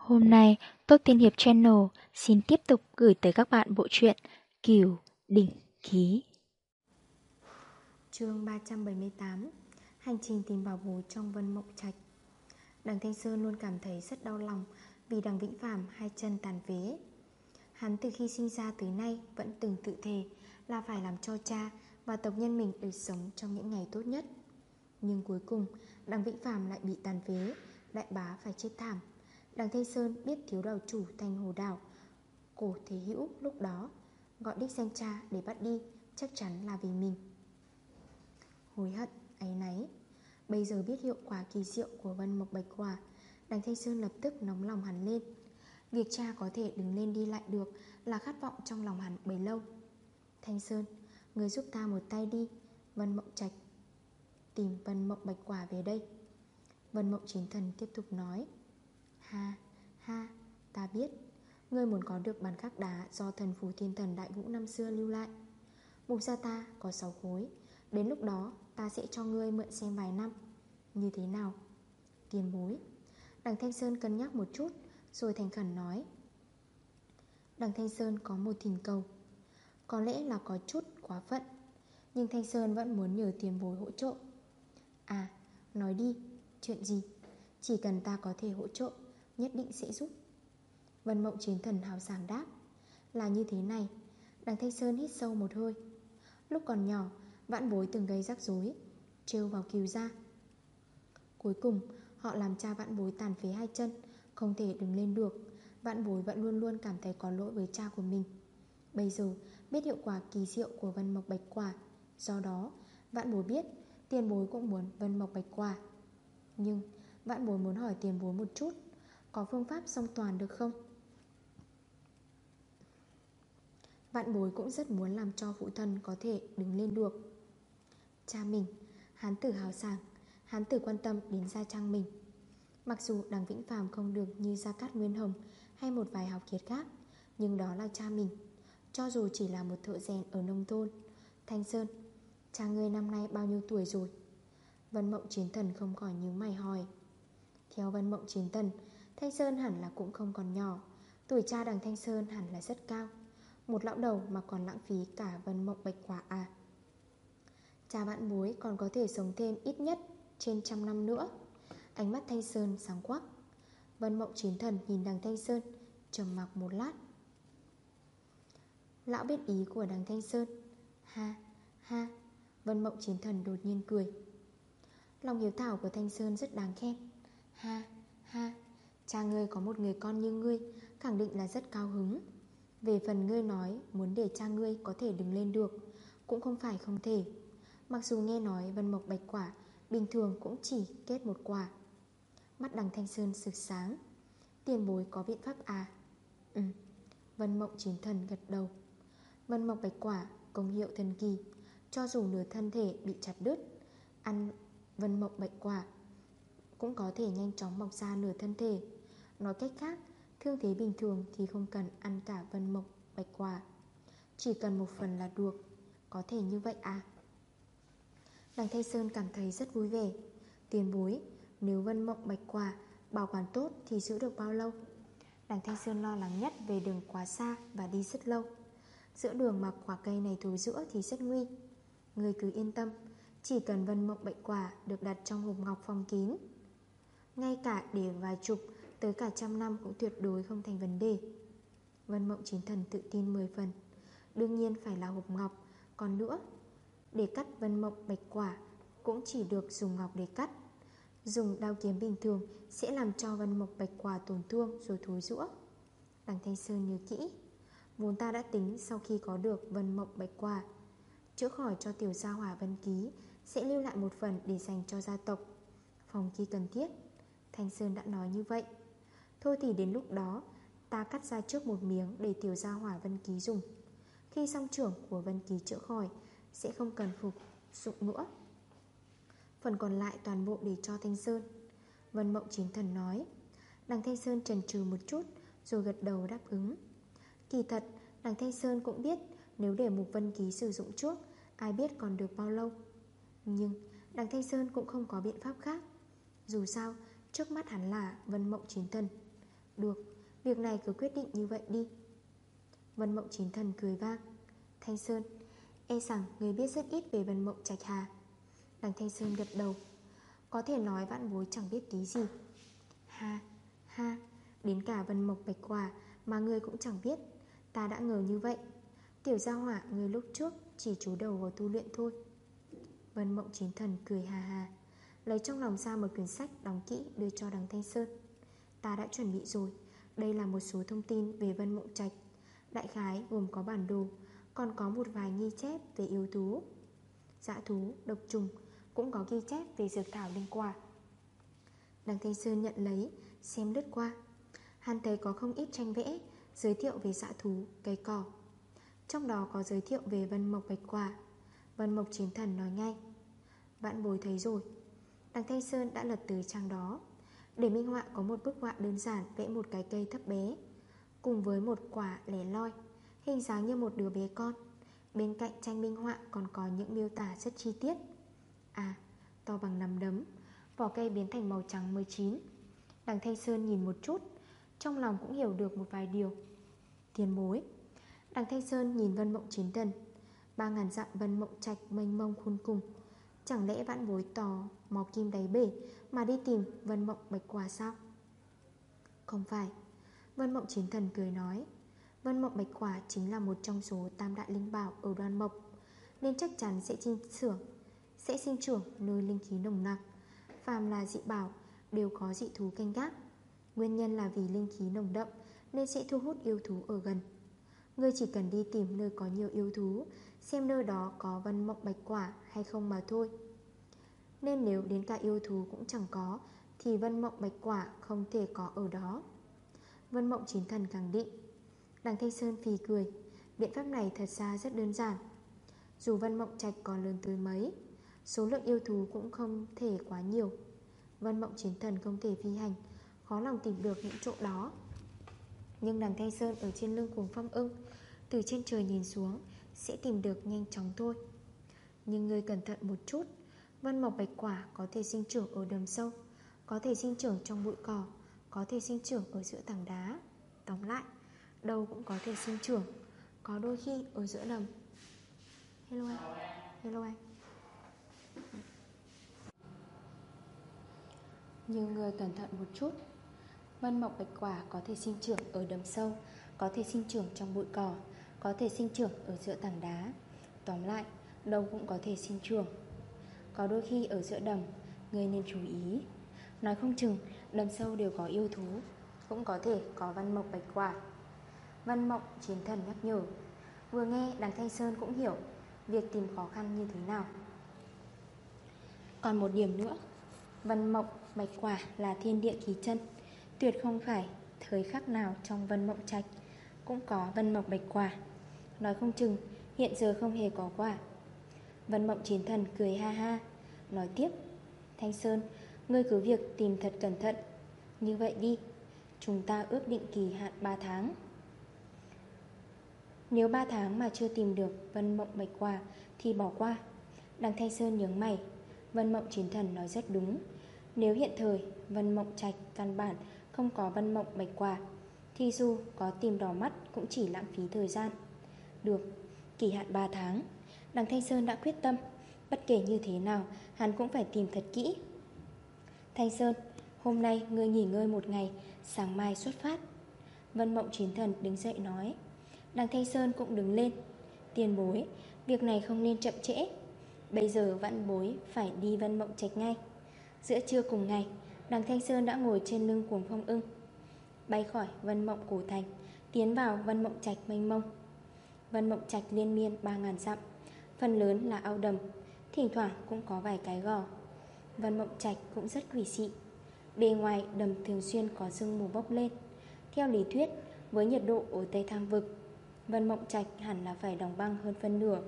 Hôm nay, Tốt Tiên Hiệp Channel xin tiếp tục gửi tới các bạn bộ truyện Kiều Đỉnh Ký. chương 378 Hành trình tìm bảo bối trong vân mộng trạch Đằng Thanh Sơn luôn cảm thấy rất đau lòng vì đằng Vĩnh Phạm hai chân tàn phế. Hắn từ khi sinh ra tới nay vẫn từng tự thề là phải làm cho cha và tộc nhân mình được sống trong những ngày tốt nhất. Nhưng cuối cùng, đằng Vĩnh Phạm lại bị tàn phế, đại bá phải chết thảm. Đằng Thanh Sơn biết thiếu đầu chủ thành hồ đảo Cổ Thế Hữu lúc đó Gọi đích danh cha để bắt đi Chắc chắn là vì mình. Hối hận, ấy náy. Bây giờ biết hiệu quả kỳ diệu của Vân Mộc Bạch Quả Đằng Thanh Sơn lập tức nóng lòng hẳn lên. Việc cha có thể đứng lên đi lại được Là khát vọng trong lòng hắn bấy lâu. Thanh Sơn Người giúp ta một tay đi Vân Mộng Trạch Tìm Vân Mộng Bạch Quả về đây. Vân Mộng Chiến Thần tiếp tục nói. Ha, ha, ta biết. Ngươi muốn có được bàn khắc đá Do thần phù thiên thần đại vũ năm xưa lưu lại. Mục gia ta có 6 khối. Đến lúc đó ta sẽ cho ngươi mượn xem vài năm. Như thế nào? Tiền bối. Đằng Thanh Sơn cân nhắc một chút Rồi thành khẩn nói. Đằng Thanh Sơn có một thỉnh cầu. Có lẽ là có chút quá phận Nhưng Thanh Sơn vẫn muốn nhờ tiền bối hỗ trợ. À nói đi Chuyện gì? Chỉ cần ta có thể hỗ trợ Nhất định sẽ giúp. Vân mộng chiến thần hào sảng đáp, Là như thế này, Đằng Thanh Sơn hít sâu một hơi. Lúc còn nhỏ Vãn bối từng gây rắc rối, Trêu vào kiều ra Cuối cùng, họ làm cha vãn bối tàn phế hai chân, Không thể đứng lên được. Vãn bối vẫn luôn luôn cảm thấy có lỗi với cha của mình. Bây giờ, biết hiệu quả kỳ diệu của Vân Mộc Bạch Quả. Do đó Vãn bối biết Tiền bối cũng muốn Vân Mộc Bạch Quả. Nhưng Vãn bối muốn hỏi tiền bối một chút có phương pháp song toàn được không? Vạn bối cũng rất muốn làm cho phụ thân có thể đứng lên được. Cha mình, hán tử hào sảng Hán tử quan tâm đến gia trang mình. Mặc dù đằng Vĩnh Phàm không được như Gia Cát Nguyên Hồng Hay một vài học kiệt khác Nhưng đó là cha mình. Cho dù chỉ là một thợ rèn ở nông thôn Thanh Sơn Cha ngươi năm nay bao nhiêu tuổi rồi? Vân Mộng Chiến Thần không khỏi nhớ mày hỏi. Theo Vân Mộng Chiến Thần Thanh Sơn hẳn là cũng không còn nhỏ Tuổi cha đằng Thanh Sơn hẳn là rất cao Một lão đầu mà còn lãng phí cả vân mộng bạch quả à. Cha bạn bối còn có thể sống thêm ít nhất trên trăm năm nữa. Ánh mắt Thanh Sơn sáng quắc Vân mộng chiến thần nhìn đằng Thanh Sơn trầm mặc một lát. Lão biết ý của đằng Thanh Sơn. Ha, ha Vân mộng chiến thần đột nhiên cười. Lòng hiếu thảo của Thanh Sơn rất đáng khen. Ha, ha. Cha ngươi có một người con như ngươi, Khẳng định là rất cao hứng. Về phần ngươi nói muốn để cha ngươi có thể đứng lên được, Cũng không phải không thể. Mặc dù nghe nói vân mộc bạch quả Bình thường cũng chỉ kết một quả. Mắt đằng thanh sơn sực sáng. Tiền bối có biện pháp à? Ừ. Vân mộng chiến thần gật đầu. Vân mộc bạch quả công hiệu thần kỳ, Cho dù nửa thân thể bị chặt đứt, Ăn vân mộng bạch quả Cũng có thể nhanh chóng mọc ra nửa thân thể. Nói cách khác, Thương thế bình thường thì không cần ăn cả vân mộc, bạch quả. Chỉ cần một phần là được. Có thể như vậy à? Đằng Thay Sơn cảm thấy rất vui vẻ. Tiền bối, Nếu vân mộng bạch quả Bảo quản tốt thì giữ được bao lâu? Đằng Thanh Sơn lo lắng nhất về đường quá xa Và đi rất lâu. Giữa đường mà quả cây này thối giữa thì rất nguy. Người cứ yên tâm, Chỉ cần vân mộng bạch quả Được đặt trong hộp ngọc phong kín. Ngay cả để vài chục Tới cả trăm năm cũng tuyệt đối không thành vấn đề. Vân Mộng Chính Thần tự tin 10 phần. Đương nhiên phải là hộp ngọc. Còn nữa, Để cắt Vân Mộng bạch quả Cũng chỉ được dùng ngọc để cắt. Dùng đao kiếm bình thường Sẽ làm cho Vân Mộng bạch quả tổn thương Rồi thối rũa. Đằng Thanh Sơn nhớ kỹ, Vốn ta đã tính sau khi có được Vân Mộng bạch quả, Chữa khỏi cho tiểu gia hỏa Vân Ký Sẽ lưu lại một phần để dành cho gia tộc. Phòng khi cần thiết, Thanh Sơn đã nói như vậy. Thôi thì đến lúc đó, Ta cắt ra trước một miếng để tiểu gia hỏa Vân Ký dùng. Khi song trưởng của Vân Ký chữa khỏi, Sẽ không cần phục dụng nữa. Phần còn lại toàn bộ để cho Thanh Sơn. Vân Mộng Chiến Thần nói, Đằng Thanh Sơn trần trừ một chút, Rồi gật đầu đáp ứng. Kỳ thật, đằng Thanh Sơn cũng biết Nếu để Mục Vân Ký sử dụng trước, Ai biết còn được bao lâu. Nhưng đằng Thanh Sơn cũng không có biện pháp khác. Dù sao, Trước mắt hắn là Vân Mộng Chiến Thần. Được, việc này cứ quyết định như vậy đi. Vân Mộng Chín Thần cười vang. Thanh Sơn E rằng người biết rất ít về Vân Mộng Trạch Hà. Đằng Thanh Sơn gật đầu. Có thể nói vạn bối chẳng biết tí gì. Ha, ha Đến cả Vân Mộng Bạch Quả Mà người cũng chẳng biết. Ta đã ngờ như vậy. Tiểu gia hỏa người lúc trước Chỉ chú đầu vào tu luyện thôi. Vân Mộng Chín Thần cười hà hà. Lấy trong lòng ra một quyển sách đóng kỹ Đưa cho đằng Thanh Sơn. Ta đã chuẩn bị rồi. Đây là một số thông tin về Vân Mộng Trạch. Đại khái gồm có bản đồ Còn có một vài ghi chép về yếu thú Dã thú, độc trùng Cũng có ghi chép về dược thảo linh quả Đằng Thanh Sơn nhận lấy Xem lướt qua. Hắn thấy có không ít tranh vẽ Giới thiệu về dã thú, cây cỏ. Trong đó có giới thiệu về Vân Mộc Bạch Quả Vân Mộc Chiến Thần nói ngay. Vạn bồi thấy rồi. Đằng Thanh Sơn đã lật từ trang đó. Để minh họa có một bức họa đơn giản Vẽ một cái cây thấp bé Cùng với một quả lẻ loi Hình dáng như một đứa bé con. Bên cạnh tranh minh họa còn có những miêu tả rất chi tiết. À, to bằng nắm đấm Vỏ cây biến thành màu trắng mới chín. Đằng Thanh Sơn nhìn một chút Trong lòng cũng hiểu được một vài điều. Tiền mối Đằng Thanh Sơn nhìn Vân Mộng Chiến Tần Ba ngàn dặm Vân Mộng Trạch mênh mông khôn cùng. Chẳng lẽ vãn bối tò Mò kim đáy bể mà đi tìm Vân Mộng Bạch Quả sao? Không phải. Vân Mộng Chiến Thần cười nói, Vân Mộng Bạch Quả chính là một trong số tam đại linh bảo ở đoàn mộc, Nên chắc chắn sẽ sinh trưởng Sẽ sinh trưởng nơi linh khí nồng nặc. Phàm là dị bảo đều có dị thú canh gác. Nguyên nhân là vì linh khí nồng đậm Nên sẽ thu hút yêu thú ở gần. Ngươi chỉ cần đi tìm nơi có nhiều yêu thú, Xem nơi đó có vân mộng bạch quả hay không mà thôi. Nên nếu đến cả yêu thú cũng chẳng có, Thì vân mộng bạch quả không thể có ở đó. Vân mộng chín thần khẳng định. Đằng Thanh Sơn phì cười. Biện pháp này thật ra rất đơn giản. Dù Vân Mộng Trạch còn lớn tới mấy, Số lượng yêu thú cũng không thể quá nhiều. Vân Mộng Chiến Thần không thể phi hành, Khó lòng tìm được những chỗ đó. Nhưng đằng Thanh Sơn ở trên lưng cuồng phong ưng, Từ trên trời nhìn xuống, Sẽ tìm được nhanh chóng thôi. Nhưng người cẩn thận một chút. Vân Mộc Bạch Quả có thể sinh trưởng ở đầm sâu Có thể sinh trưởng trong bụi cỏ Có thể sinh trưởng ở giữa tảng đá. Tóm lại Đâu cũng có thể sinh trưởng Có đôi khi ở giữa đầm. Hello anh Hello anh. Nhiều người cẩn thận một chút Vân mộc bạch quả có thể sinh trưởng ở đầm sâu Có thể sinh trưởng trong bụi cỏ Có thể sinh trưởng ở giữa tảng đá. Tóm lại, đâu cũng có thể sinh trưởng. Có đôi khi ở giữa đầm Người nên chú ý. Nói không chừng, đầm sâu đều có yêu thú, Cũng có thể có văn mộc bạch quả. Văn mộng chiến thần nhắc nhở. Vừa nghe, đằng Thanh Sơn cũng hiểu Việc tìm khó khăn như thế nào. Còn một điểm nữa, văn mộng bạch quả là thiên địa khí chân. Tuyệt không phải Thời khắc nào trong vân mộng trạch Cũng có vân mộng bạch quả. Nói không chừng, hiện giờ không hề có quả. Vân mộng chiến thần cười ha ha Nói tiếp. Thanh Sơn Ngươi cứ việc tìm thật cẩn thận. Như vậy đi Chúng ta ước định kỳ hạn 3 tháng. Nếu 3 tháng mà chưa tìm được Vân Mộng Bạch Quả Thì bỏ qua. Đằng Thanh Sơn nhướng mày. Vân Mộng Chiến Thần nói rất đúng. Nếu hiện thời Vân Mộng Trạch căn bản Không có Vân Mộng Bạch Quả Thì dù có tìm đỏ mắt Cũng chỉ lãng phí thời gian. Được, kỳ hạn 3 tháng. Đằng Thanh Sơn đã quyết tâm. Bất kể như thế nào, Hắn cũng phải tìm thật kỹ. Thanh Sơn, Hôm nay ngươi nghỉ ngơi một ngày, Sáng mai xuất phát. Vân Mộng Chiến Thần đứng dậy nói. Đằng Thanh Sơn cũng đứng lên. Tiền bối, Việc này không nên chậm trễ. Bây giờ vạn bối phải đi Vân Mộng Trạch ngay. Giữa trưa cùng ngày, Đằng Thanh Sơn đã ngồi trên lưng cuồng phong ưng. Bay khỏi Vân Mộng Cổ Thành, Tiến vào Vân Mộng Trạch mênh mông. Vân Mộng Trạch liên miên 3.000 dặm. Phần lớn là ao đầm, Thỉnh thoảng cũng có vài cái gò. Vân Mộng Trạch cũng rất quỷ dị. Bề ngoài, đầm thường xuyên có sương mù bốc lên. Theo lý thuyết, Với nhiệt độ ở Tây Thang Vực, Vân Mộng Trạch hẳn là phải đóng băng hơn phân nửa.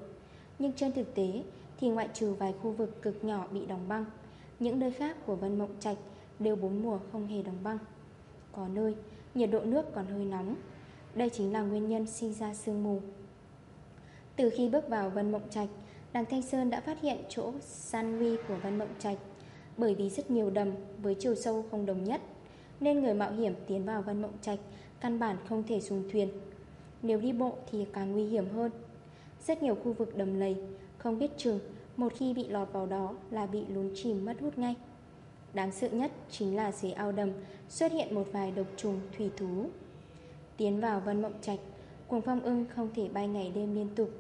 Nhưng trên thực tế, Thì ngoại trừ vài khu vực cực nhỏ bị đóng băng, Những nơi khác của Vân Mộng Trạch Đều bốn mùa không hề đóng băng. Có nơi, nhiệt độ nước còn hơi nóng. Đây chính là nguyên nhân sinh ra sương mù. Từ khi bước vào Vân Mộng Trạch, Đằng Thanh Sơn đã phát hiện chỗ san huy của Vân Mộng Trạch. Bởi vì rất nhiều đầm với chiều sâu không đồng nhất, Nên người mạo hiểm tiến vào Vân Mộng Trạch Căn bản không thể dùng thuyền. Nếu đi bộ thì càng nguy hiểm hơn. Rất nhiều khu vực đầm lầy, Không biết chừng Một khi bị lọt vào đó là bị lún chìm mất hút ngay. Đáng sợ nhất chính là dưới ao đầm Xuất hiện một vài độc trùng thủy thú. Tiến vào Vân Mộng Trạch Cuồng phong ưng không thể bay ngày đêm liên tục,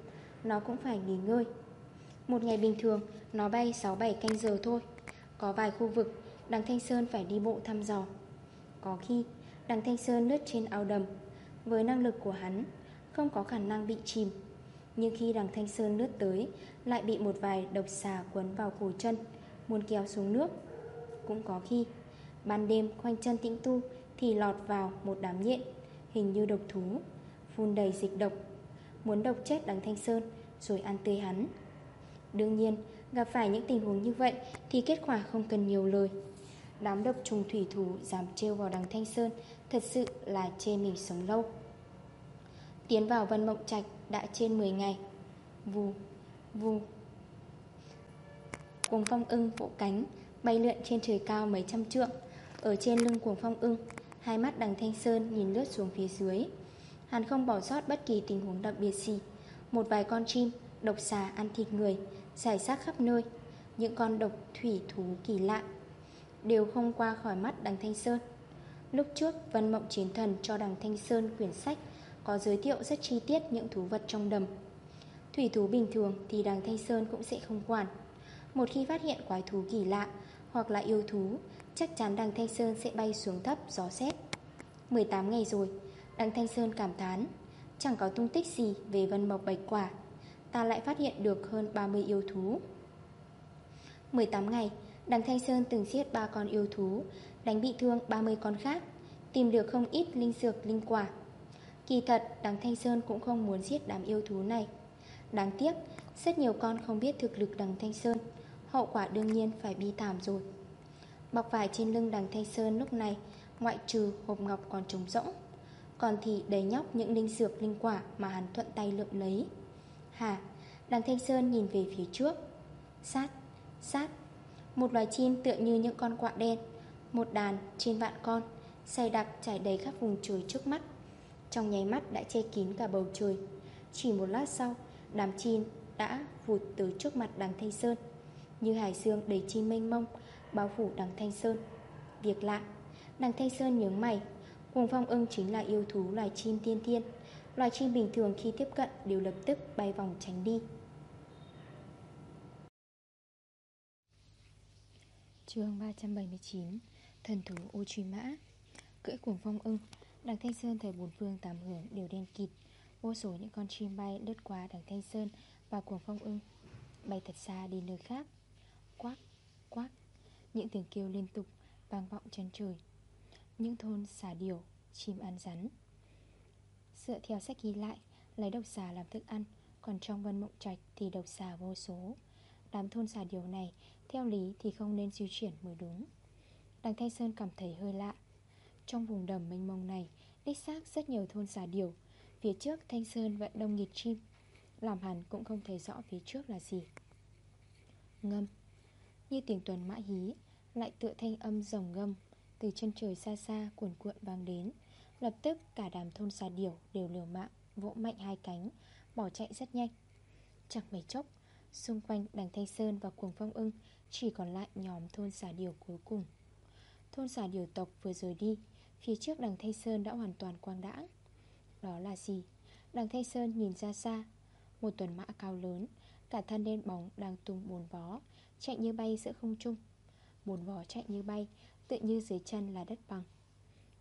Nó cũng phải nghỉ ngơi. Một ngày bình thường, Nó bay 6-7 canh giờ thôi. Có vài khu vực, Đằng Thanh Sơn phải đi bộ thăm dò. Có khi, đằng Thanh Sơn lướt trên ao đầm. Với năng lực của hắn, Không có khả năng bị chìm. Nhưng khi đằng Thanh Sơn lướt tới, Lại bị một vài độc xà quấn vào cổ chân, Muốn kéo xuống nước. Cũng có khi, Ban đêm khoanh chân tĩnh tu Thì lọt vào một đám nhện, Hình như độc thú. Phun đầy dịch độc Muốn độc chết đằng Thanh Sơn Rồi ăn tươi hắn. Đương nhiên gặp phải những tình huống như vậy Thì kết quả không cần nhiều lời. Đám độc trùng thủy thủ dám trêu vào đằng Thanh Sơn Thật sự là chê mình sống lâu. Tiến vào Vân Mộng Trạch đã trên 10 ngày. Vù, vù. Cuồng phong ưng vỗ cánh Bay lượn trên trời cao mấy trăm trượng. Ở trên lưng cuồng phong ưng Hai mắt đằng Thanh Sơn nhìn lướt xuống phía dưới. Hắn không bỏ sót bất kỳ tình huống đặc biệt gì. Một vài con chim, Độc xà ăn thịt người Giải sát khắp nơi. Những con độc thủy thú kỳ lạ Đều không qua khỏi mắt đằng Thanh Sơn. Lúc trước, Vân Mộng Chiến Thần cho đằng Thanh Sơn quyển sách Có giới thiệu rất chi tiết những thú vật trong đầm. Thủy thú bình thường thì đằng Thanh Sơn cũng sẽ không quản. Một khi phát hiện quái thú kỳ lạ Hoặc là yêu thú, Chắc chắn đằng Thanh Sơn sẽ bay xuống thấp, gió xét 18 ngày rồi Đặng Thanh Sơn cảm thán, Chẳng có tung tích gì về vân mộc bạch quả, Ta lại phát hiện được hơn 30 yêu thú. 18 ngày Đặng Thanh Sơn từng giết 3 con yêu thú, Đánh bị thương 30 con khác, Tìm được không ít linh dược, linh quả. Kỳ thật Đặng Thanh Sơn cũng không muốn giết đám yêu thú này. Đáng tiếc, Rất nhiều con không biết thực lực Đặng Thanh Sơn, Hậu quả đương nhiên phải bi thảm rồi. Bọc vải trên lưng Đặng Thanh Sơn lúc này Ngoại trừ hộp ngọc còn trống rỗng. Còn thì đầy nhóc những linh dược linh quả Mà hắn thuận tay lượm lấy. Hả Đằng Thanh Sơn nhìn về phía trước. Sát Sát. Một loài chim tựa như những con quạ đen, Một đàn trên vạn con, Say đặc trải đầy khắp vùng trời trước mắt. Trong nháy mắt đã che kín cả bầu trời. Chỉ một lát sau, Đám chim đã vụt từ trước mặt đằng Thanh Sơn, Như hải dương đầy chim mênh mông, Bao phủ đằng Thanh Sơn. Việc lạ, Đằng Thanh Sơn nhớ mày Cuồng phong ưng chính là yêu thú loài chim tiên thiên Loài chim bình thường khi tiếp cận Đều lập tức bay vòng tránh đi. Chương 379 Thần thú ô truy mã Cưỡi cuồng phong ưng, Đằng Thanh Sơn thấy bốn phương tám hướng đều đen kịt. Vô số những con chim bay lướt qua đằng Thanh Sơn Và cuồng phong ưng Bay thật xa đi nơi khác. Quác quác Những tiếng kêu liên tục vang vọng chân trời. Những thôn xà điểu, Chim ăn rắn. Dựa theo sách ghi lại, Lấy độc xà làm thức ăn, Còn trong vân mộng trạch thì độc xà vô số. Đám thôn xà điểu này, Theo lý thì không nên di chuyển mới đúng. Đằng Thanh Sơn cảm thấy hơi lạ. Trong vùng đầm mênh mông này, Đích xác rất nhiều thôn xà điểu. Phía trước Thanh Sơn vẫn đông nghịt chim, Làm hẳn cũng không thấy rõ phía trước là gì. Ngâm. Như tiếng tuần mã hí, Lại tựa thanh âm rồng ngâm. Từ chân trời xa xa, cuồn cuộn vang đến. Lập tức, cả đám thôn xà điểu Đều liều mạng, vỗ mạnh hai cánh, Bỏ chạy rất nhanh. Chẳng mấy chốc, Xung quanh đằng Thanh Sơn và cuồng phong ưng Chỉ còn lại nhóm thôn xà điểu cuối cùng. Thôn xà điểu tộc vừa rời đi, Phía trước đằng Thanh Sơn đã hoàn toàn quang đãng. Đó là gì? Đằng Thanh Sơn nhìn ra xa, Một tuần mã cao lớn, Cả thân đen bóng đang tung bồn vó, Chạy như bay giữa không trung. Bồn vó chạy như bay Tự như dưới chân là đất bằng.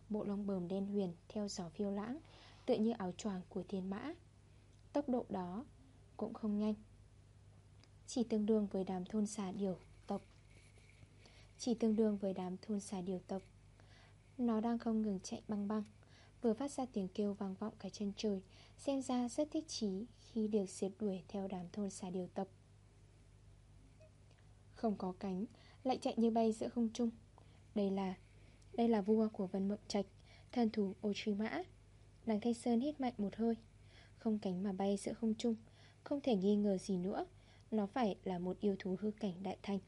Bộ lông bờm đen huyền theo gió phiêu lãng Tự như áo choàng của thiên mã. Tốc độ đó cũng không nhanh. Chỉ tương đương với đám thôn xà điều tộc. Chỉ tương đương với đám thôn xà điều tộc. Nó đang không ngừng chạy băng băng. Vừa phát ra tiếng kêu vang vọng cả chân trời, Xem ra rất thích chí khi được xếp đuổi theo đám thôn xà điều tộc. Không có cánh, Lại chạy như bay giữa không trung. Đây là Đây là vua của vân mộng trạch Thần thủ ô truy mã Đằng Thanh Sơn hít mạnh một hơi. Không cánh mà bay giữa không trung Không thể nghi ngờ gì nữa. Nó phải là một yêu thú hư cảnh đại thành.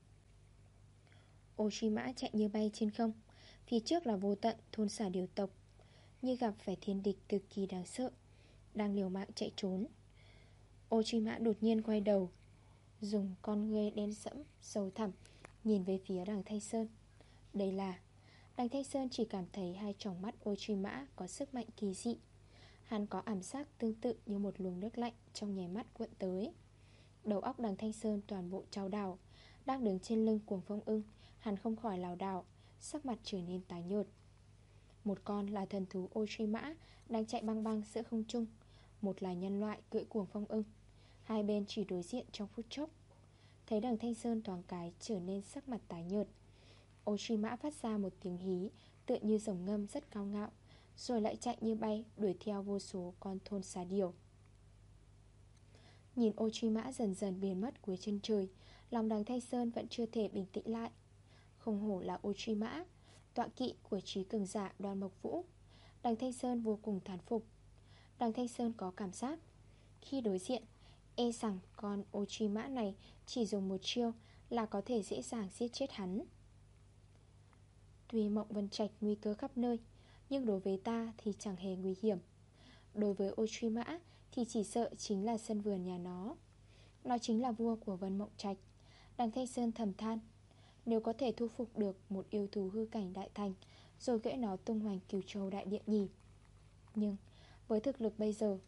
Ô truy mã chạy như bay trên không Phía trước là vô tận thôn xả điều tộc Như gặp phải thiên địch cực kỳ đáng sợ Đang liều mạng chạy trốn. Ô truy mã đột nhiên quay đầu Dùng con ngươi đen sẫm, sâu thẳm Nhìn về phía đằng Thanh Sơn. Đây là, Đằng Thanh Sơn chỉ cảm thấy hai tròng mắt ô truy mã Có sức mạnh kỳ dị. Hắn có ảm giác tương tự như một luồng nước lạnh Trong nhảy mắt cuộn tới. Đầu óc đằng Thanh Sơn toàn bộ trao đảo. Đang đứng trên lưng cuồng phong ưng, Hắn không khỏi lào đảo, Sắc mặt trở nên tái nhợt. Một con là thần thú ô truy mã Đang chạy băng băng giữa không trung. Một là nhân loại cưỡi cuồng phong ưng. Hai bên chỉ đối diện trong phút chốc. Thấy đằng Thanh Sơn toàn cái trở nên sắc mặt tái nhợt. Ô truy mã phát ra một tiếng hí, Tựa như rồng ngâm rất cao ngạo, Rồi lại chạy như bay, Đuổi theo vô số con thôn xá điều Nhìn ô truy mã dần dần biến mất cuối chân trời, Lòng đằng Thanh Sơn vẫn chưa thể bình tĩnh lại. Không hổ là ô truy mã Tọa kỵ của trí cường giả đoàn mộc vũ. Đằng Thanh Sơn vô cùng thán phục. Đằng Thanh Sơn có cảm giác, Khi đối diện E rằng con ô truy mã này Chỉ dùng một chiêu Là có thể dễ dàng giết chết hắn. Tuy mộng vân trạch nguy cơ khắp nơi, Nhưng đối với ta thì chẳng hề nguy hiểm. Đối với ô truy mã Thì chỉ sợ chính là sân vườn nhà nó. Nó chính là vua của vân mộng trạch, Đằng Thanh Sơn thầm than. Nếu có thể thu phục được một yêu thú hư cảnh đại thành, Rồi gãy nó tung hoành cửu châu đại địa nhỉ. Nhưng, với thực lực bây giờ,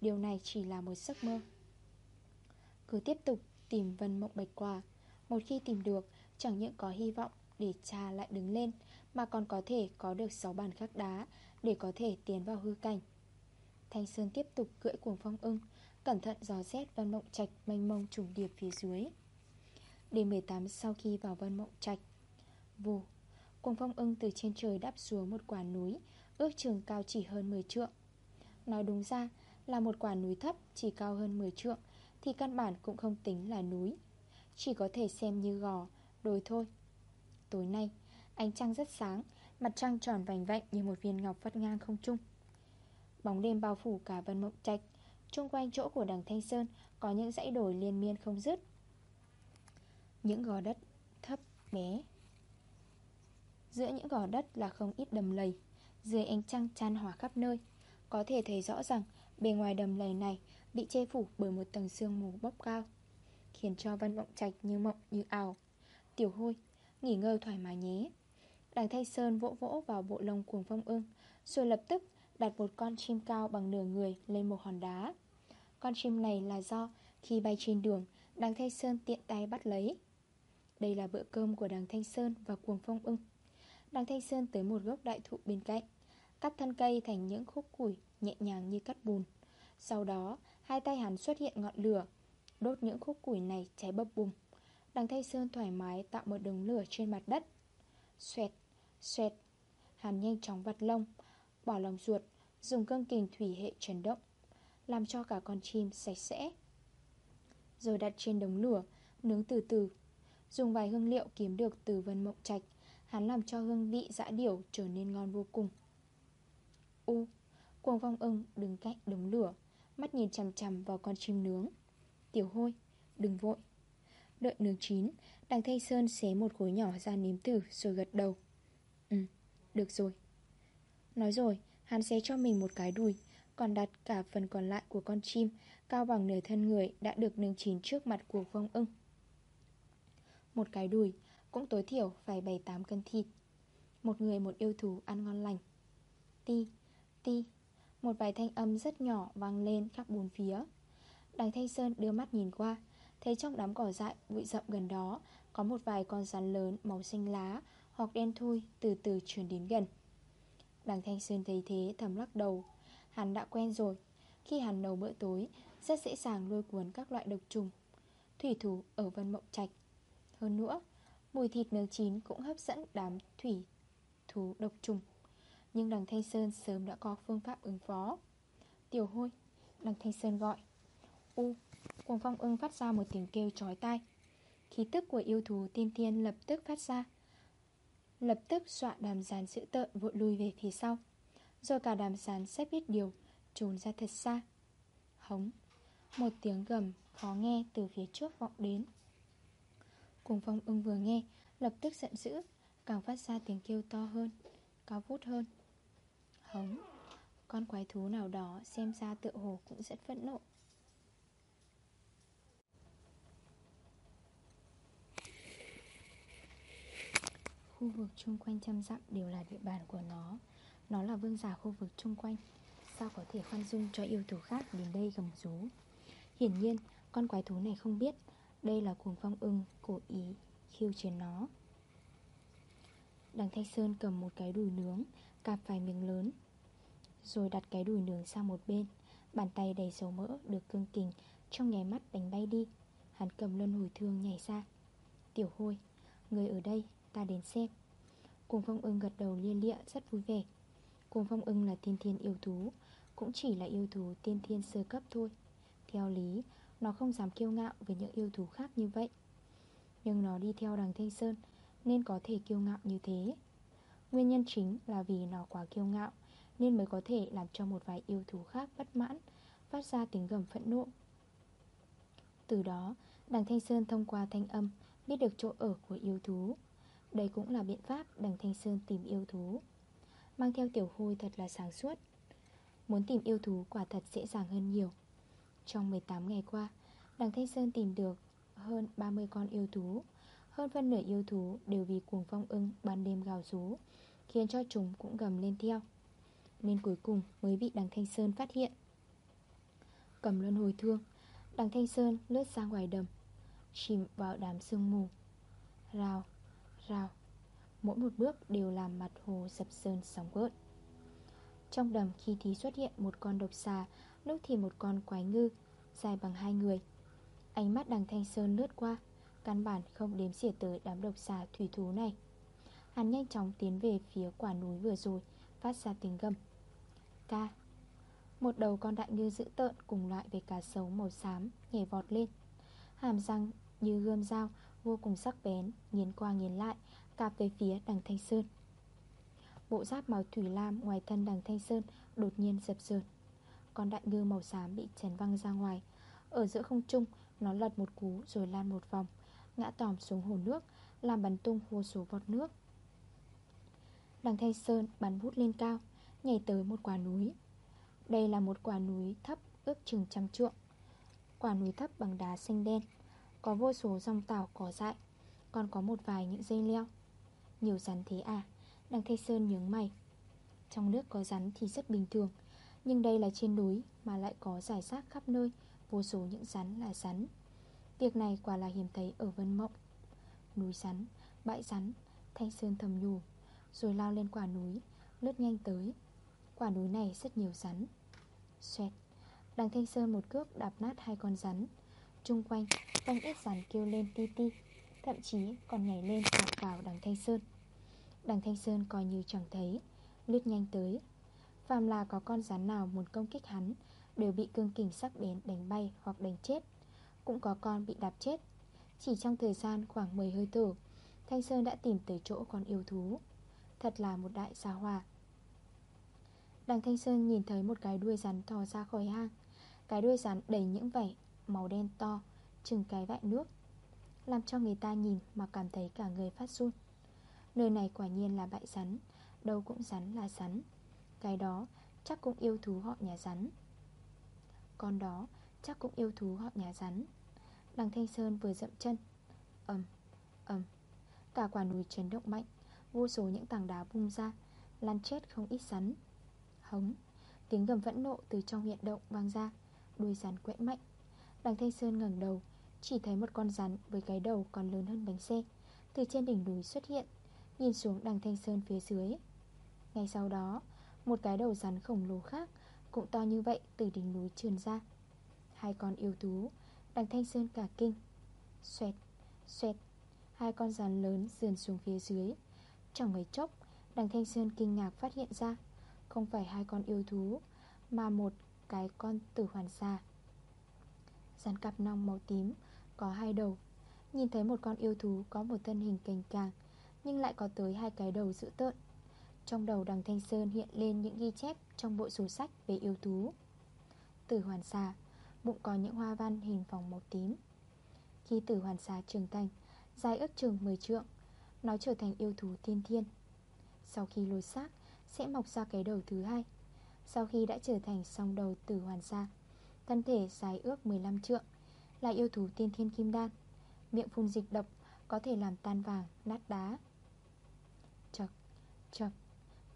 Điều này chỉ là một giấc mơ. Cứ tiếp tục tìm Vân Mộng Bạch Quả, Một khi tìm được, Chẳng những có hy vọng để cha lại đứng lên mà còn có thể có được 6 bàn khắc đá Để có thể tiến vào hư cảnh. Thanh Sơn tiếp tục cưỡi cuồng phong ưng Cẩn thận gió xét Vân Mộng Trạch Mênh mông trùng điệp phía dưới. Đêm 18 sau khi vào Vân Mộng Trạch Vù Cuồng phong ưng từ trên trời đáp xuống một quả núi Ước chừng cao chỉ hơn 10 trượng. Nói đúng ra là một quả núi thấp Chỉ cao hơn 10 trượng thì căn bản cũng không tính là núi. Chỉ có thể xem như gò, đồi thôi. Tối nay, ánh trăng rất sáng Mặt trăng tròn vành vạnh như một viên ngọc vắt ngang không trung. Bóng đêm bao phủ cả vân mộng trạch. Trung quanh chỗ của đằng Thanh Sơn Có những dãy đồi liên miên không dứt. Những gò đất thấp, bé. Giữa những gò đất là không ít đầm lầy Dưới ánh trăng chan hỏa khắp nơi. Có thể thấy rõ rằng Bề ngoài đầm lầy này Bị che phủ bởi một tầng sương mù bốc cao Khiến cho Vân Mộng Trạch như mộng như ảo. Tiểu hôi, nghỉ ngơi thoải mái nhé. Đằng Thanh Sơn vỗ vỗ vào bộ lông cuồng phong ưng Rồi lập tức đặt một con chim cao bằng nửa người lên một hòn đá. Con chim này là do khi bay trên đường Đằng Thanh Sơn tiện tay bắt lấy. Đây là bữa cơm của đằng Thanh Sơn và cuồng phong ưng. Đằng Thanh Sơn tới một gốc đại thụ bên cạnh Cắt thân cây thành những khúc củi nhẹ nhàng như cắt bùn. Sau đó Hai tay hắn xuất hiện ngọn lửa Đốt những khúc củi này cháy bập bùng. Đằng Thanh sơn thoải mái tạo một đường lửa trên mặt đất Xoẹt, xoẹt Hắn nhanh chóng vặt lông Bỏ lòng ruột Dùng cương kình thủy hệ chấn động Làm cho cả con chim sạch sẽ. Rồi đặt trên đống lửa Nướng từ từ Dùng vài hương liệu kiếm được từ vân mộng trạch Hắn làm cho hương vị dã điểu trở nên ngon vô cùng. U Cuồng phong ưng đứng cạnh đống lửa Mắt nhìn chằm chằm vào con chim nướng. Tiểu hôi, đừng vội. Đợi nướng chín Đằng Thanh Sơn xé một khối nhỏ ra nếm thử Rồi gật đầu được rồi. Nói rồi, hắn xé cho mình một cái đùi Còn đặt cả phần còn lại của con chim Cao bằng nửa thân người Đã được nướng chín trước mặt của vong ưng. Một cái đùi Cũng tối thiểu phải 7-8 cân thịt. Một người một yêu thú ăn ngon lành. Ti, ti một vài thanh âm rất nhỏ vang lên khắp bốn phía. Đằng Thanh Sơn đưa mắt nhìn qua Thấy trong đám cỏ dại bụi rậm gần đó Có một vài con rắn lớn màu xanh lá hoặc đen thui từ từ chuyển đến gần. Đằng Thanh Sơn thấy thế, thầm lắc đầu. Hắn đã quen rồi. Khi hắn nấu bữa tối, Rất dễ dàng lôi cuốn các loại độc trùng, Thủy thủ ở Vân Mộng Trạch. Hơn nữa, Mùi thịt nướng chín cũng hấp dẫn đám thủy thú độc trùng. Nhưng đằng Thanh Sơn sớm đã có phương pháp ứng phó. Tiểu hôi, Đằng Thanh Sơn gọi. U, Cuồng phong ưng phát ra một tiếng kêu chói tai. Khí tức của yêu thú tiên tiên lập tức phát ra. Lập tức dọa đàm giàn sự tợn vội lui về phía sau. Rồi cả đàm giàn sẽ biết điều, Trốn ra thật xa. Hống. Một tiếng gầm khó nghe từ phía trước vọng đến. Cùng phong ưng vừa nghe, Lập tức giận dữ, Càng phát ra tiếng kêu to hơn cao vút hơn. Hống. Con quái thú nào đó xem ra tựa hồ cũng rất phẫn nộ. Khu vực chung quanh trăm dặm đều là địa bàn của nó. Nó là vương giả khu vực chung quanh. Sao có thể khoan dung cho yêu thú khác đến đây gầm rú? Hiển nhiên, con quái thú này không biết. Đây là cuồng phong ưng, cố ý khiêu chiến nó. Đằng Thanh Sơn cầm một cái đùi nướng, Cạp vài miếng lớn, Rồi đặt cái đùi nướng sang một bên. Bàn tay đầy dầu mỡ được cương kình, Trong nháy mắt đánh bay đi. Hắn cầm luân hồi thương nhảy ra. Tiểu hôi, Người ở đây ta đến xem. Cùng phong ưng gật đầu lia lịa, rất vui vẻ. Cùng phong ưng là tiên thiên yêu thú, Cũng chỉ là yêu thú tiên thiên sơ cấp thôi. Theo lý, Nó không dám kiêu ngạo với những yêu thú khác như vậy. Nhưng nó đi theo đằng Thanh Sơn, Nên có thể kiêu ngạo như thế. Nguyên nhân chính là vì nó quá kiêu ngạo, Nên mới có thể làm cho một vài yêu thú khác bất mãn, Phát ra tiếng gầm phẫn nộ. Từ đó, Đằng Thanh Sơn thông qua thanh âm Biết được chỗ ở của yêu thú đây cũng là biện pháp đằng Thanh Sơn tìm yêu thú. Mang theo tiểu hôi thật là sáng suốt. Muốn tìm yêu thú quả thật dễ dàng hơn nhiều. Trong 18 ngày qua, Đằng Thanh Sơn tìm được hơn 30 con yêu thú. Hơn phân nửa yêu thú đều vì cuồng phong ưng ban đêm gào rú, Khiến cho chúng cũng gầm lên theo. Nên cuối cùng mới bị đằng Thanh Sơn phát hiện. Cầm luân hồi thương, Đằng Thanh Sơn lướt ra ngoài đầm, Chìm vào đám sương mù. Rào rào Mỗi một bước đều làm mặt hồ dập sơn sóng gợn. Trong đầm khi thì xuất hiện một con độc xà, Lúc thì một con quái ngư, Dài bằng hai người. Ánh mắt đằng Thanh Sơn lướt qua, Căn bản không đếm xỉa tới đám độc xà thủy thú này. Hắn nhanh chóng tiến về phía quả núi vừa rồi, Phát ra tiếng gầm. Ca. Một đầu con đại ngư dữ tợn cùng loại với cá sấu màu xám Nhảy vọt lên. Hàm răng như gươm dao vô cùng sắc bén, Nghiến qua nghiến lại, Cạp về phía đằng Thanh Sơn. Bộ giáp màu thủy lam ngoài thân đằng Thanh Sơn Đột nhiên dập dờn. Con đại ngư màu xám bị chấn văng ra ngoài. Ở giữa không trung, Nó lật một cú rồi lan một vòng, Ngã tòm xuống hồ nước, Làm bắn tung vô số vọt nước. Đằng Thanh Sơn bắn vút lên cao, Nhảy tới một quả núi. Đây là một quả núi thấp ước chừng trăm trượng. Quả núi thấp bằng đá xanh đen có vô số dòng tảo cỏ dại Còn có một vài những dây leo. Nhiều rắn thế à Đằng Thanh Sơn nhướng mày. Trong nước có rắn thì rất bình thường Nhưng đây là trên núi mà lại có giải rác khắp nơi Vô số những rắn là rắn. Việc này quả là hiếm thấy ở Vân Mộng. Núi rắn, bãi rắn Thanh Sơn thầm nhủ Rồi lao lên quả núi Lướt nhanh tới. Quả núi này rất nhiều rắn. Xoẹt Đằng Thanh Sơn một cước đạp nát hai con rắn. Trung quanh Không ít rắn kêu lên ti ti, Thậm chí còn nhảy lên đạp vào đằng Thanh Sơn. Đằng Thanh Sơn coi như chẳng thấy, Lướt nhanh tới. Phàm là có con rắn nào muốn công kích hắn, Đều bị cương kình sắc bén đánh bay hoặc đánh chết. Cũng có con bị đạp chết. Chỉ trong thời gian khoảng 10 hơi thở, Thanh Sơn đã tìm tới chỗ con yêu thú. Thật là một đại xa hòa Đằng Thanh Sơn nhìn thấy một cái đuôi rắn thò ra khỏi hang. Cái đuôi rắn đầy những vẻ màu đen to Chừng cái vại nước Làm cho người ta nhìn mà cảm thấy cả người phát run. Nơi này quả nhiên là bãi rắn Đâu cũng rắn là rắn. Cái đó chắc cũng yêu thú họ nhà rắn. Con đó chắc cũng yêu thú họ nhà rắn. Đằng Thanh Sơn vừa dậm chân. Ẩm, ẩm Cả quả núi chấn động mạnh Vô số những tảng đá bung ra Lan chết không ít rắn. Hống Tiếng gầm vẫn nộ từ trong hiện động vang ra Đuôi rắn quẫy mạnh. Đằng Thanh Sơn ngẩng đầu Chỉ thấy một con rắn với cái đầu còn lớn hơn bánh xe Từ trên đỉnh núi xuất hiện Nhìn xuống đằng Thanh Sơn phía dưới. Ngay sau đó Một cái đầu rắn khổng lồ khác Cũng to như vậy từ đỉnh núi trườn ra. Hai con yêu thú Đằng Thanh Sơn cả kinh. Xoẹt, xoẹt Hai con rắn lớn dườn xuống phía dưới. Trong mấy chốc Đằng Thanh Sơn kinh ngạc phát hiện ra Không phải hai con yêu thú Mà một cái con tử hoàn xa. Rắn cặp nong màu tím, Có hai đầu. Nhìn thấy một con yêu thú có một thân hình cành càng, Nhưng lại có tới hai cái đầu dữ tợn. Trong đầu đằng Thanh Sơn hiện lên những ghi chép Trong bộ sổ sách về yêu thú. Tử hoàn xà, Bụng có những hoa văn hình vòng màu tím. Khi tử hoàn xà trưởng thành, Dài ước chừng 10 trượng, Nó trở thành yêu thú tiên thiên. Sau khi lôi xác, Sẽ mọc ra cái đầu thứ hai. Sau khi đã trở thành song đầu tử hoàn sa Thân thể dài ước 15 trượng Là yêu thú tiên thiên kim đan. Miệng phun dịch độc Có thể làm tan vàng, nát đá. Chật, chật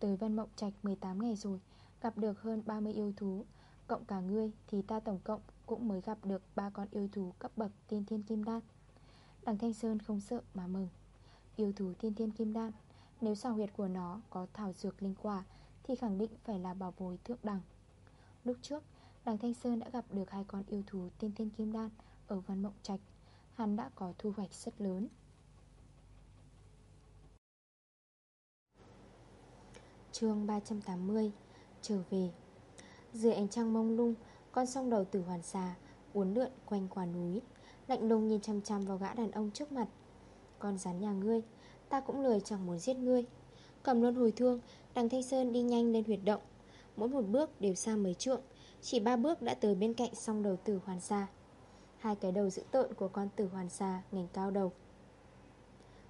Tới Vân Mộng Trạch 18 ngày rồi Gặp được hơn 30 yêu thú. Cộng cả ngươi thì ta tổng cộng Cũng mới gặp được ba con yêu thú cấp bậc tiên thiên kim đan. Đằng Thanh Sơn không sợ mà mừng. Yêu thú tiên thiên kim đan Nếu sao huyệt của nó có thảo dược linh quả Thì khẳng định phải là bảo bối thượng đẳng. Lúc trước Đằng Thanh Sơn đã gặp được hai con yêu thú tiên thiên kim đan Ở Văn Mộng Trạch. Hắn đã có thu hoạch rất lớn. Chương 380 Trở về. Dưới ánh trăng mông lung, Con sông đầu tử hoàn xà Uốn lượn quanh quả núi, Lạnh lùng nhìn chăm chăm vào gã đàn ông trước mặt. Con rắn nhà ngươi, Ta cũng lười chẳng muốn giết ngươi. Cầm luôn hồi thương, Đằng Thanh Sơn đi nhanh lên huyệt động. Mỗi một bước đều xa mấy trượng chỉ ba bước đã tới bên cạnh song đầu tử hoàn xa. Hai cái đầu dữ tợn của con tử hoàn xa ngành cao đầu.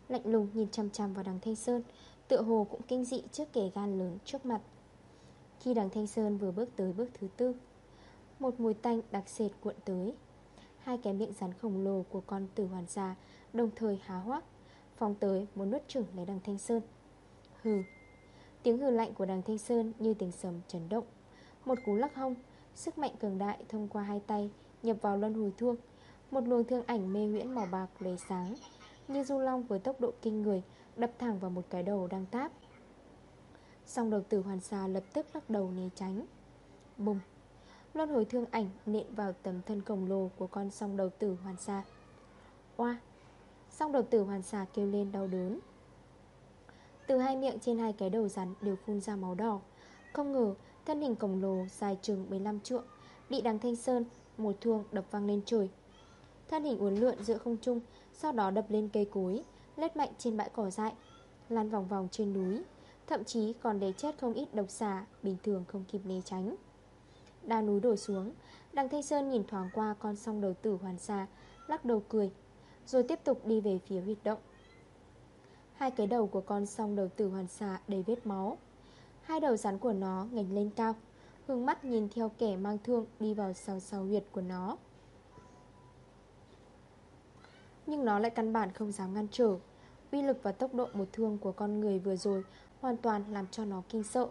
Lạnh lùng nhìn chăm chăm vào đằng Thanh Sơn, Tựa hồ cũng kinh dị trước kẻ gan lớn trước mặt. Khi đằng Thanh Sơn vừa bước tới bước thứ tư, Một mùi tanh đặc sệt cuộn tới. Hai cái miệng rắn khổng lồ của con tử hoàn xa Đồng thời há hoác, Phóng tới muốn nuốt chửng lấy đằng Thanh Sơn. Hừ, Tiếng hừ lạnh của đằng Thanh Sơn như tiếng sầm chấn động. Một cú lắc hông Sức mạnh cường đại thông qua hai tay, Nhập vào luân hồi thương. Một luồng thương ảnh mê huyễn màu bạc lấy sáng, Như du long với tốc độ kinh người, Đập thẳng vào một cái đầu đang táp. Xong đầu tử hoàn xà lập tức lắc đầu né tránh. Bùng Luân hồi thương ảnh nện vào tấm thân khổng lồ Của con song đầu tử hoàn xà. Oa! Song đầu tử hoàn xà kêu lên đau đớn. Từ hai miệng trên hai cái đầu rắn Đều phun ra máu đỏ. Không ngờ thân hình khổng lồ dài chừng 15 trượng, Bị đằng thanh sơn Một thương đập văng lên trời. Thân hình uốn lượn giữa không trung, Sau đó đập lên cây cối Lết mạnh trên bãi cỏ dại Lan vòng vòng trên núi, Thậm chí còn để chết không ít độc xà Bình thường không kịp né tránh. Đa núi đổ xuống, Đằng Thanh Sơn nhìn thoáng qua con song đầu tử hoàn xà Lắc đầu cười, Rồi tiếp tục đi về phía huyệt động. Hai cái đầu của con song đầu tử hoàn xà đầy vết máu Hai đầu rắn của nó ngành lên cao, Hướng mắt nhìn theo kẻ mang thương Đi vào sau sau huyệt của nó. Nhưng nó lại căn bản không dám ngăn trở, Uy lực và tốc độ một thương của con người vừa rồi Hoàn toàn làm cho nó kinh sợ.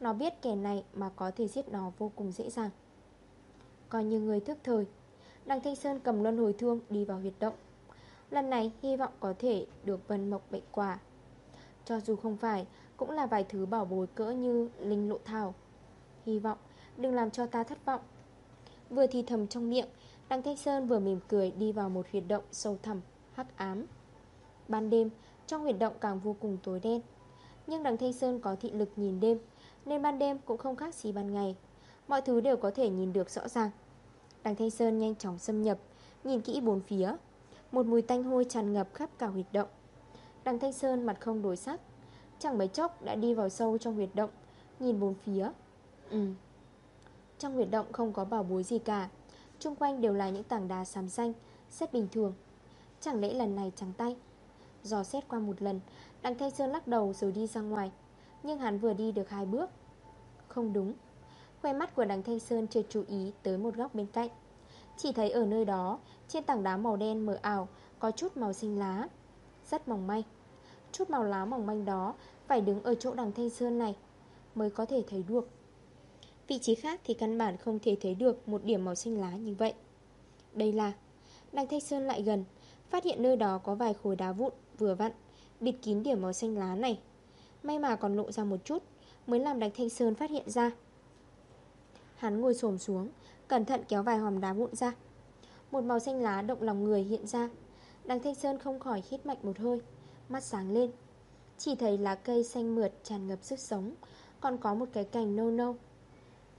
Nó biết kẻ này mà có thể giết nó vô cùng dễ dàng. Coi như người thức thời, đằng Thanh Sơn cầm luân hồi thương đi vào huyệt động. Lần này hy vọng có thể được vân mộc bệnh quả. Cho dù không phải cũng là vài thứ bảo bối cỡ như linh lộ thảo. Hy vọng đừng làm cho ta thất vọng. Vừa thì thầm trong miệng Đăng Thanh Sơn vừa mỉm cười đi vào một huyệt động sâu thẳm, hắc ám. Ban đêm, trong huyệt động càng vô cùng tối đen. Nhưng đằng Thanh Sơn có thị lực nhìn đêm Nên ban đêm cũng không khác gì ban ngày. Mọi thứ đều có thể nhìn được rõ ràng. Đằng Thanh Sơn nhanh chóng xâm nhập Nhìn kỹ bốn phía. Một mùi tanh hôi tràn ngập khắp cả huyệt động. Đằng Thanh Sơn mặt không đổi sắc Chẳng mấy chốc đã đi vào sâu trong huyệt động, Nhìn bốn phía. Ừ. Trong huyệt động không có bảo bối gì cả. Trung quanh đều là những tảng đá xám xanh, Rất bình thường. Chẳng lẽ lần này trắng tay? Dò xét qua một lần đặng Thanh Sơn lắc đầu rồi đi ra ngoài. Nhưng hắn vừa đi được hai bước. Không đúng. Khoe mắt của đằng Thanh Sơn chưa chú ý tới một góc bên cạnh. Chỉ thấy ở nơi đó, Trên tảng đá màu đen mờ ảo, Có chút màu xanh lá. Rất mỏng manh Chút màu lá mỏng manh đó, Phải đứng ở chỗ đằng Thanh Sơn này, Mới có thể thấy được. Vị trí khác thì căn bản không thể thấy được Một điểm màu xanh lá như vậy. Đây là, Đằng Thanh Sơn lại gần, Phát hiện nơi đó có vài khối đá vụn vừa vặn, Bịt kín điểm màu xanh lá này. May mà còn lộ ra một chút, Mới làm đằng Thanh Sơn phát hiện ra. Hắn ngồi xổm xuống, Cẩn thận kéo vài hòm đá vụn ra. Một màu xanh lá động lòng người hiện ra. Đằng Thanh Sơn không khỏi hít mạnh một hơi. Mắt sáng lên. Chỉ thấy lá cây xanh mượt tràn ngập sức sống, Còn có một cái cành nâu nâu.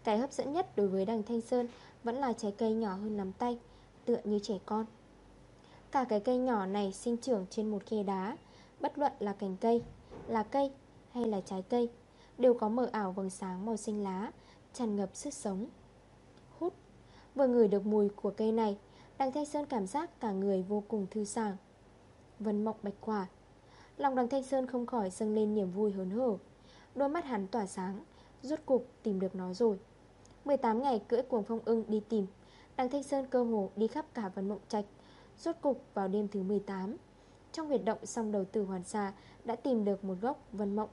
Cái hấp dẫn nhất đối với đằng Thanh Sơn Vẫn là trái cây nhỏ hơn nắm tay, Tựa như trẻ con. Cả cái cây nhỏ này sinh trưởng trên một khe đá, Bất luận là cành cây Là cây hay là trái cây, Đều có mở ảo vầng sáng màu xanh lá Tràn ngập sức sống. Hút, Vừa ngửi được mùi của cây này, Đằng Thanh Sơn cảm giác cả người vô cùng thư sảng Vân mộng bạch quả Lòng đằng Thanh Sơn không khỏi dâng lên niềm vui hớn hở. Đôi mắt hắn tỏa sáng, Rốt cục tìm được nó rồi. 18 ngày cưỡi cuồng phong ưng đi tìm, Đằng Thanh Sơn cơ hồ đi khắp cả vân mộng trạch. Rốt cục vào đêm thứ 18 Trong huyệt động song đầu tử hoàn xa Đã tìm được một gốc vân mộng.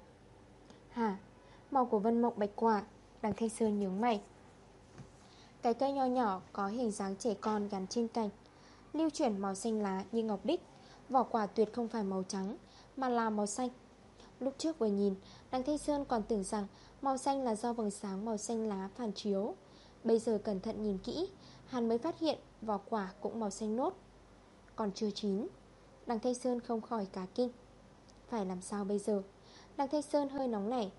Hả Màu của vân mộng bạch quả, Đằng Thanh Sơn nhướng mày. Cái cây nho nhỏ có hình dáng trẻ con gắn trên cành, Lưu chuyển màu xanh lá như ngọc bích Vỏ quả tuyệt không phải màu trắng mà là màu xanh. Lúc trước vừa nhìn, Đằng Thanh Sơn còn tưởng rằng Màu xanh là do vầng sáng màu xanh lá phản chiếu. Bây giờ cẩn thận nhìn kỹ, Hắn mới phát hiện vỏ quả cũng màu xanh nốt. Còn chưa chín, Đằng Thanh Sơn không khỏi cá kinh. Phải làm sao bây giờ? Đằng Thanh Sơn hơi nóng nảy.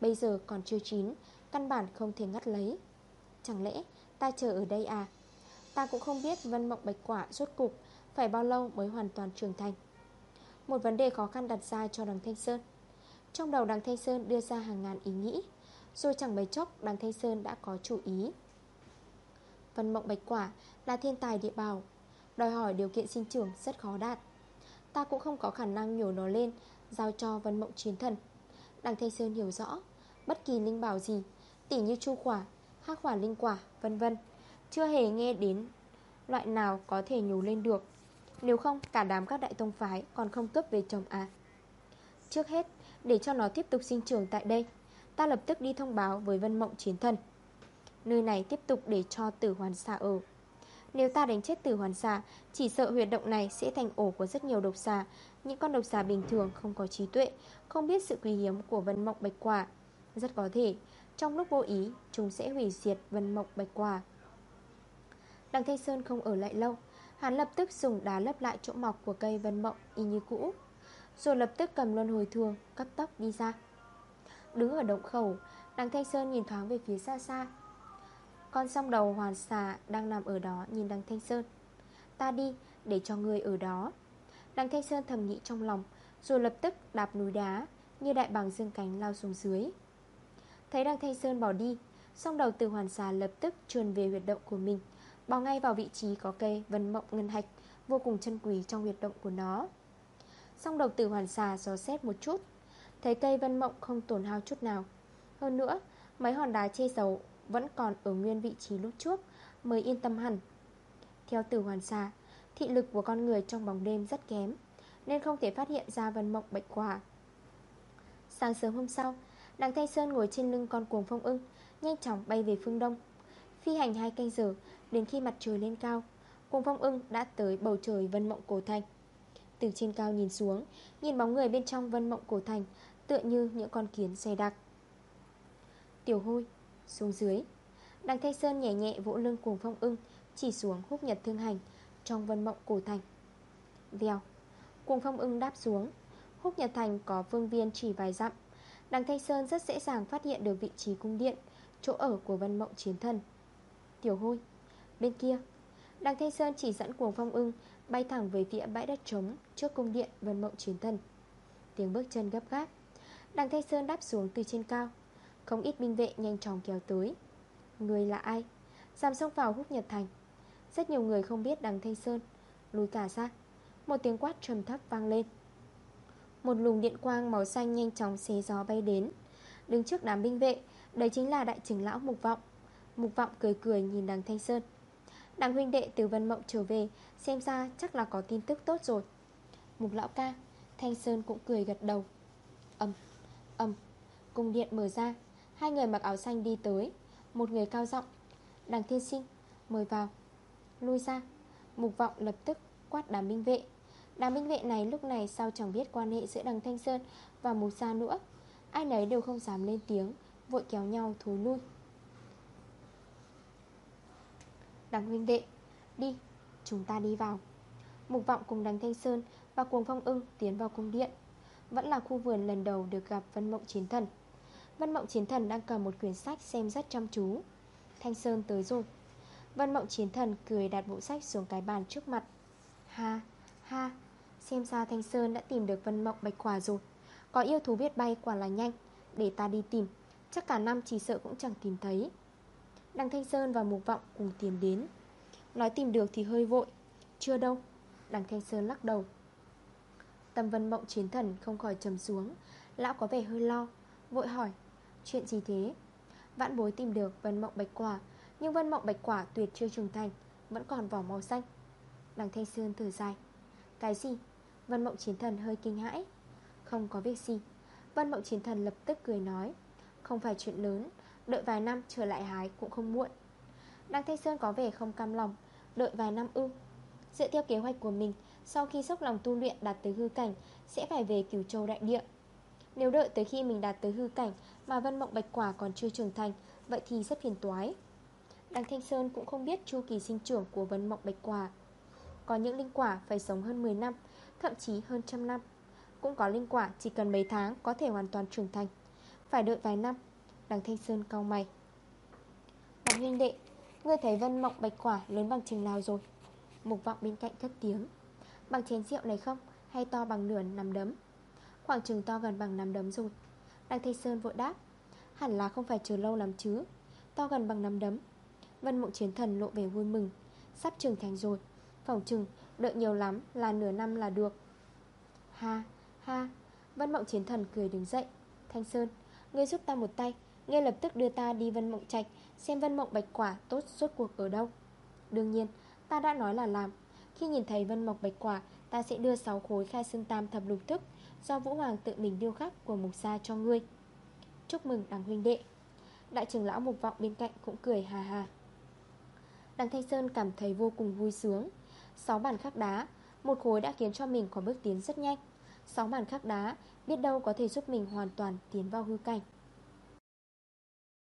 Bây giờ còn chưa chín, Căn bản không thể ngắt lấy. Chẳng lẽ ta chờ ở đây à? Ta cũng không biết vân mộng bạch quả rốt cục Phải bao lâu mới hoàn toàn trưởng thành. Một vấn đề khó khăn đặt ra cho đằng Thanh Sơn. Trong đầu đằng Thanh Sơn đưa ra hàng ngàn ý nghĩ Rồi chẳng mấy chốc đằng Thanh Sơn đã có chủ ý. Vân mộng bạch quả là thiên tài địa bào Đòi hỏi điều kiện sinh trưởng rất khó đạt. Ta cũng không có khả năng nhổ nó lên Giao cho vân mộng chiến thần. Đằng Thanh Sơn hiểu rõ Bất kỳ linh bảo gì Tỉ như chu quả, hắc quả linh quả, vân vân Chưa hề nghe đến Loại nào có thể nhổ lên được. Nếu không, cả đám các đại tông phái Còn không cướp về chồng à. Trước hết, để cho nó tiếp tục sinh trưởng tại đây, Ta lập tức đi thông báo với vân mộng chiến thần. Nơi này tiếp tục để cho tử hoàn xà ở. Nếu ta đánh chết tử hoàn xà, Chỉ sợ huyệt động này sẽ thành ổ của rất nhiều độc xà. Những con độc xà bình thường không có trí tuệ, Không biết sự quý hiếm của vân mộng bạch quả. Rất có thể, Trong lúc vô ý, Chúng sẽ hủy diệt vân mộng bạch quả. Đằng Thanh Sơn không ở lại lâu Hắn lập tức dùng đá lấp lại chỗ mọc của cây vân mộng y như cũ, Rồi lập tức cầm luân hồi thường, Cấp tóc đi ra. Đứng ở động khẩu Đằng Thanh Sơn nhìn thoáng về phía xa xa. Con song đầu hoàn xà đang nằm ở đó nhìn đằng Thanh Sơn. Ta đi, để cho người ở đó. Đằng Thanh Sơn thầm nghĩ trong lòng, Rồi lập tức đạp núi đá Như đại bằng dương cánh lao xuống dưới. Thấy đằng Thanh Sơn bỏ đi, Song đầu từ hoàn xà lập tức trườn về huyệt động của mình Bỏ ngay vào vị trí có cây vân mộng, ngân hạch, Vô cùng chân quý trong huyệt động của nó. Song đầu tử hoàn xà gió xét một chút, Thấy cây vân mộng không tổn hao chút nào. Hơn nữa, Mấy hòn đá chê dầu vẫn còn ở nguyên vị trí lúc trước, Mới yên tâm hẳn. Theo tử hoàn xà, Thị lực của con người trong bóng đêm rất kém, Nên không thể phát hiện ra vân mộng bệnh quả. Sáng sớm hôm sau Đằng Thanh Sơn ngồi trên lưng con cuồng phong ưng, Nhanh chóng bay về phương đông. Phi hành hai canh giờ Đến khi mặt trời lên cao, Cuồng phong ưng đã tới bầu trời vân mộng cổ thành. Từ trên cao nhìn xuống, Nhìn bóng người bên trong vân mộng cổ thành, Tựa như những con kiến xe đặc Tiểu hôi, xuống dưới. Đằng Thanh Sơn nhẹ nhẹ vỗ lưng cùng phong ưng, Chỉ xuống húc nhật thương hành Trong vân mộng cổ thành. Vèo Cùng phong ưng đáp xuống. Húc nhật thành có vương viên chỉ vài dặm. Đằng Thanh Sơn rất dễ dàng phát hiện được vị trí cung điện, Chỗ ở của vân mộng chiến thần. Tiểu hôi Bên kia. Đằng Thanh Sơn chỉ dẫn cuồng phong ưng, Bay thẳng về phía bãi đất trống Trước cung điện vân mộng chiến thân. Tiếng bước chân gấp gáp. Đằng Thanh Sơn đáp xuống từ trên cao. Không ít binh vệ nhanh chóng kéo tới. Người là ai? Giảm xông vào húc nhật thành. Rất nhiều người không biết đằng Thanh Sơn. Lùi cả ra. Một tiếng quát trầm thấp vang lên. Một luồng điện quang màu xanh nhanh chóng xé gió bay đến. Đứng trước đám binh vệ, Đấy chính là đại trưởng lão Mục Vọng. Mục Vọng cười cười nhìn đằng Thanh Sơn. Đằng huynh đệ từ Vân Mộng trở về Xem ra chắc là có tin tức tốt rồi. Mục lão ca Thanh Sơn cũng cười gật đầu. Âm, âm Cung điện mở ra Hai người mặc áo xanh đi tới. Một người cao giọng Đằng thiên sinh mời vào. Lui ra Mục vọng lập tức quát đám binh vệ. Đám binh vệ này lúc này sao chẳng biết quan hệ giữa đằng Thanh Sơn và Mục Sa nữa. Ai nấy đều không dám lên tiếng Vội kéo nhau thối lui. Đằng huynh đệ. Đi, chúng ta đi vào. Mục vọng cùng đằng Thanh Sơn Và cuồng phong ưng tiến vào cung điện. Vẫn là khu vườn lần đầu được gặp Vân Mộng Chiến Thần. Vân Mộng Chiến Thần đang cầm một quyển sách xem rất chăm chú. Thanh Sơn tới rồi. Vân Mộng Chiến Thần cười đặt bộ sách xuống cái bàn trước mặt. Ha, ha Xem ra Thanh Sơn đã tìm được Vân Mộng Bạch Quả rồi. Có yêu thú biết bay quả là nhanh Để ta đi tìm. Chắc cả năm chỉ sợ cũng chẳng tìm thấy. Đăng Thanh Sơn và Mục Vọng cùng tìm đến. Nói tìm được thì hơi vội. Chưa đâu, Đăng Thanh Sơn lắc đầu. Tâm Vân Mộng Chiến Thần không khỏi trầm xuống. Lão có vẻ hơi lo, Vội hỏi, Chuyện gì thế? Vãn bối tìm được vân mộng bạch quả, Nhưng vân mộng bạch quả tuyệt chưa trưởng thành, Vẫn còn vỏ màu xanh. Đằng Thanh Sơn thở dài, Cái gì? Vân mộng chiến thần hơi kinh hãi. Không có việc gì. Vân mộng chiến thần lập tức cười nói, Không phải chuyện lớn Đợi vài năm trở lại hái cũng không muộn. Đăng Thanh Sơn có vẻ không cam lòng, Đợi vài năm ư. Dựa theo kế hoạch của mình, Sau khi sốc lòng tu luyện đạt tới hư cảnh, Sẽ phải về cửu châu đại địa. Nếu đợi tới khi mình đạt tới hư cảnh Mà vân mộng bạch quả còn chưa trưởng thành, Vậy thì rất phiền toái. Đăng Thanh Sơn cũng không biết chu kỳ sinh trưởng của vân mộng bạch quả. Có những linh quả phải sống hơn 10 năm, Thậm chí hơn trăm năm. Cũng có linh quả chỉ cần mấy tháng Có thể hoàn toàn trưởng thành. Phải đợi vài năm Đằng Thanh Sơn cao mày. Đằng huynh đệ, Ngươi thấy vân mộng bạch quả lớn bằng chừng nào rồi? Mục vọng bên cạnh cất tiếng. Bằng chén rượu này không? Hay to bằng nửa nằm đấm? Khoảng chừng to gần bằng nằm đấm rồi. Đằng Thanh Sơn vội đáp. Hẳn là không phải chờ lâu lắm chứ. To gần bằng nằm đấm. Vân mộng chiến thần lộ vẻ vui mừng. Sắp trưởng thành rồi. Phòng chừng đợi nhiều lắm là nửa năm là được. Ha ha. Vân mộng chiến thần cười đứng dậy. Thanh Sơn, Ngươi giúp ta một tay. Ngay lập tức đưa ta đi Vân Mộng Trạch, Xem Vân Mộng Bạch Quả tốt suốt cuộc ở đâu. Đương nhiên, ta đã nói là làm. Khi nhìn thấy Vân Mộng Bạch Quả, Ta sẽ đưa 6 khối khai xương tam thập lục thức Do Vũ Hoàng tự mình điêu khắc của Mục Gia cho ngươi. Chúc mừng đằng huynh đệ. Đại trưởng lão Mục Vọng bên cạnh cũng cười hà hà Đằng Thanh Sơn cảm thấy vô cùng vui sướng. 6 bản khắc đá, Một khối đã khiến cho mình có bước tiến rất nhanh. 6 bản khắc đá, Biết đâu có thể giúp mình hoàn toàn tiến vào hư cảnh.